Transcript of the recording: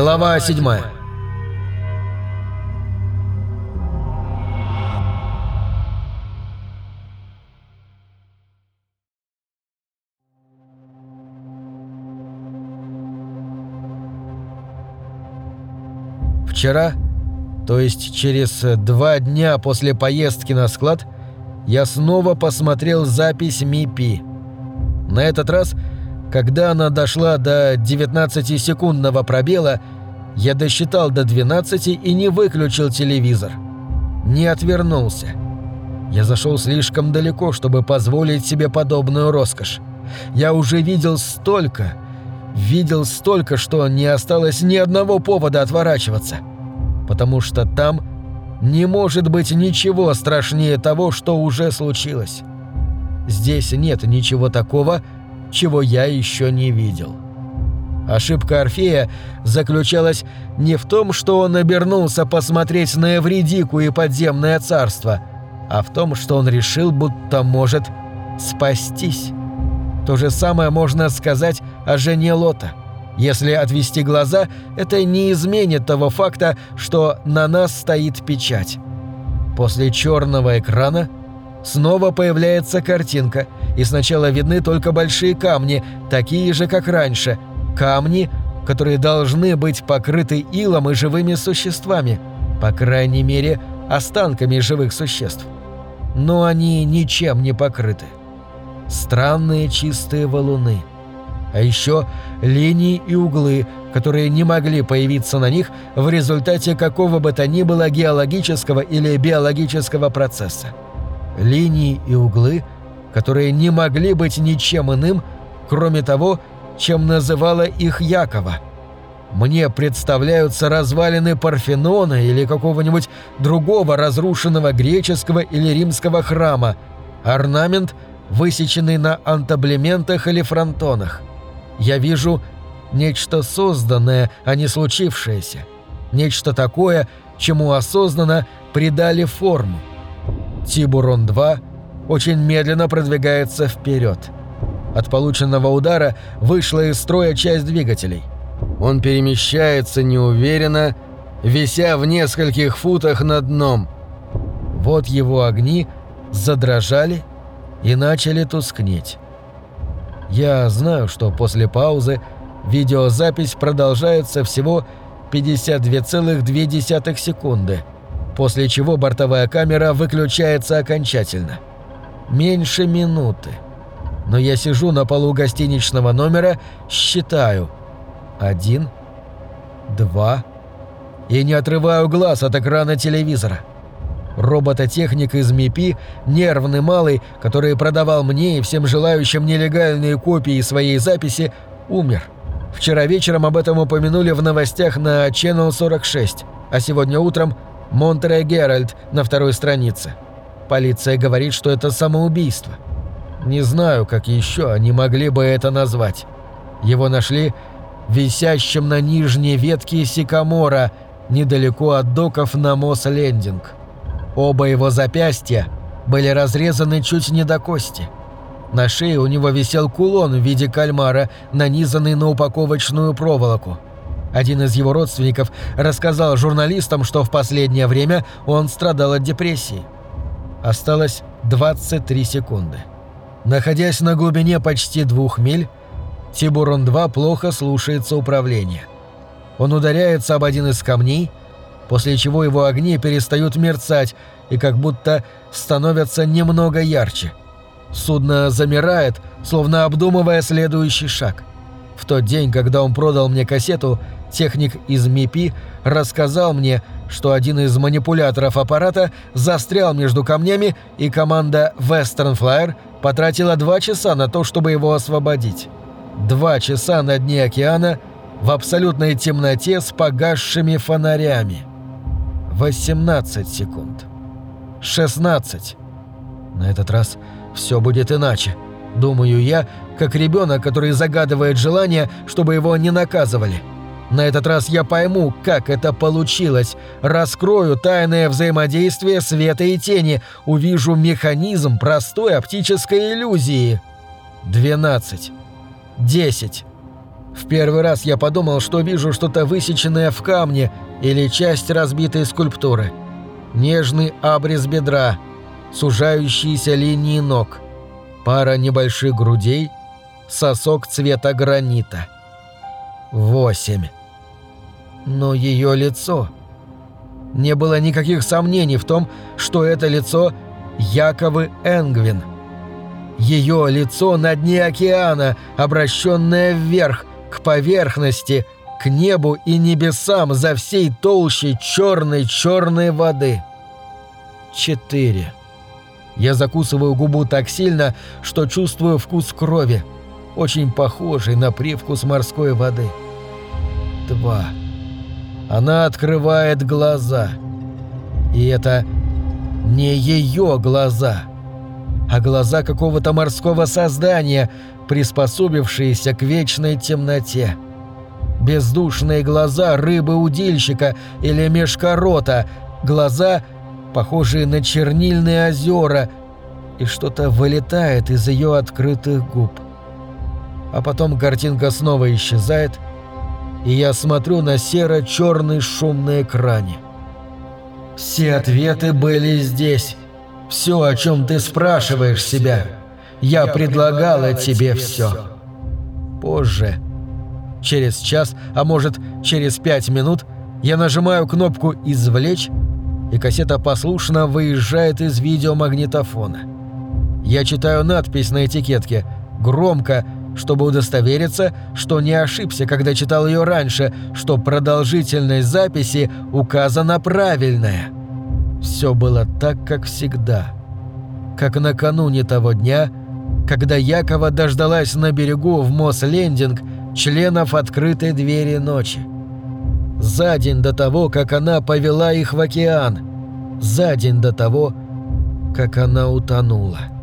Глава 7 Вчера, то есть через два дня после поездки на склад, я снова посмотрел запись МИПИ. На этот раз – когда она дошла до 19-секундного пробела, я досчитал до 12 и не выключил телевизор. Не отвернулся. Я зашел слишком далеко, чтобы позволить себе подобную роскошь. Я уже видел столько, видел столько, что не осталось ни одного повода отворачиваться. Потому что там не может быть ничего страшнее того, что уже случилось. Здесь нет ничего такого, что чего я еще не видел. Ошибка Орфея заключалась не в том, что он обернулся посмотреть на Эвредику и подземное царство, а в том, что он решил, будто может спастись. То же самое можно сказать о жене Лота. Если отвести глаза, это не изменит того факта, что на нас стоит печать. После черного экрана снова появляется картинка – и сначала видны только большие камни, такие же, как раньше. Камни, которые должны быть покрыты илом и живыми существами, по крайней мере, останками живых существ. Но они ничем не покрыты. Странные чистые валуны. А еще линии и углы, которые не могли появиться на них в результате какого бы то ни было геологического или биологического процесса. Линии и углы – которые не могли быть ничем иным, кроме того, чем называла их Якова. Мне представляются развалины Парфенона или какого-нибудь другого разрушенного греческого или римского храма, орнамент, высеченный на антаблементах или фронтонах. Я вижу нечто созданное, а не случившееся. Нечто такое, чему осознанно придали форму. Тибурон-2 очень медленно продвигается вперед. От полученного удара вышла из строя часть двигателей. Он перемещается неуверенно, вися в нескольких футах над дном. Вот его огни задрожали и начали тускнеть. Я знаю, что после паузы видеозапись продолжается всего 52,2 секунды, после чего бортовая камера выключается окончательно. Меньше минуты. Но я сижу на полу гостиничного номера, считаю. Один, два... И не отрываю глаз от экрана телевизора. Робототехник из МИПИ, нервный малый, который продавал мне и всем желающим нелегальные копии своей записи, умер. Вчера вечером об этом упомянули в новостях на Channel 46, а сегодня утром Монтере Геральт на второй странице. Полиция говорит, что это самоубийство. Не знаю, как еще они могли бы это назвать. Его нашли висящим на нижней ветке сикамора, недалеко от доков на Мосс-Лендинг. Оба его запястья были разрезаны чуть не до кости. На шее у него висел кулон в виде кальмара, нанизанный на упаковочную проволоку. Один из его родственников рассказал журналистам, что в последнее время он страдал от депрессии. Осталось 23 секунды. Находясь на глубине почти двух миль, Тибурон-2 плохо слушается управления. Он ударяется об один из камней, после чего его огни перестают мерцать и как будто становятся немного ярче. Судно замирает, словно обдумывая следующий шаг. В тот день, когда он продал мне кассету, техник из МИПИ рассказал мне, что один из манипуляторов аппарата застрял между камнями, и команда Western Flyer потратила два часа на то, чтобы его освободить. Два часа на дне океана в абсолютной темноте с погасшими фонарями. 18 секунд. 16. На этот раз все будет иначе. Думаю я, как ребенок, который загадывает желание, чтобы его не наказывали. На этот раз я пойму, как это получилось. Раскрою тайное взаимодействие света и тени. Увижу механизм простой оптической иллюзии. 12. 10. В первый раз я подумал, что вижу что-то высеченное в камне или часть разбитой скульптуры. Нежный абрис бедра, сужающиеся линии ног, пара небольших грудей, сосок цвета гранита. Восемь. Но ее лицо... Не было никаких сомнений в том, что это лицо Яковы Энгвин. Ее лицо на дне океана, обращенное вверх, к поверхности, к небу и небесам за всей толщей черной-черной воды. Четыре. Я закусываю губу так сильно, что чувствую вкус крови, очень похожий на привкус морской воды. Два. Она открывает глаза. И это не ее глаза, а глаза какого-то морского создания, приспособившиеся к вечной темноте. Бездушные глаза рыбы-удильщика или мешкорота, глаза, похожие на чернильные озера, и что-то вылетает из ее открытых губ. А потом картинка снова исчезает — и я смотрю на серо-черный шум на экране. Все ответы были здесь. Все, о чем ты спрашиваешь себя. Я предлагала тебе все. Позже, через час, а может через пять минут, я нажимаю кнопку «Извлечь», и кассета послушно выезжает из видеомагнитофона. Я читаю надпись на этикетке, громко, чтобы удостовериться, что не ошибся, когда читал ее раньше, что продолжительность записи указана правильная. Все было так, как всегда. Как накануне того дня, когда Якова дождалась на берегу в Мосс-Лендинг членов открытой двери ночи. За день до того, как она повела их в океан. За день до того, как она утонула.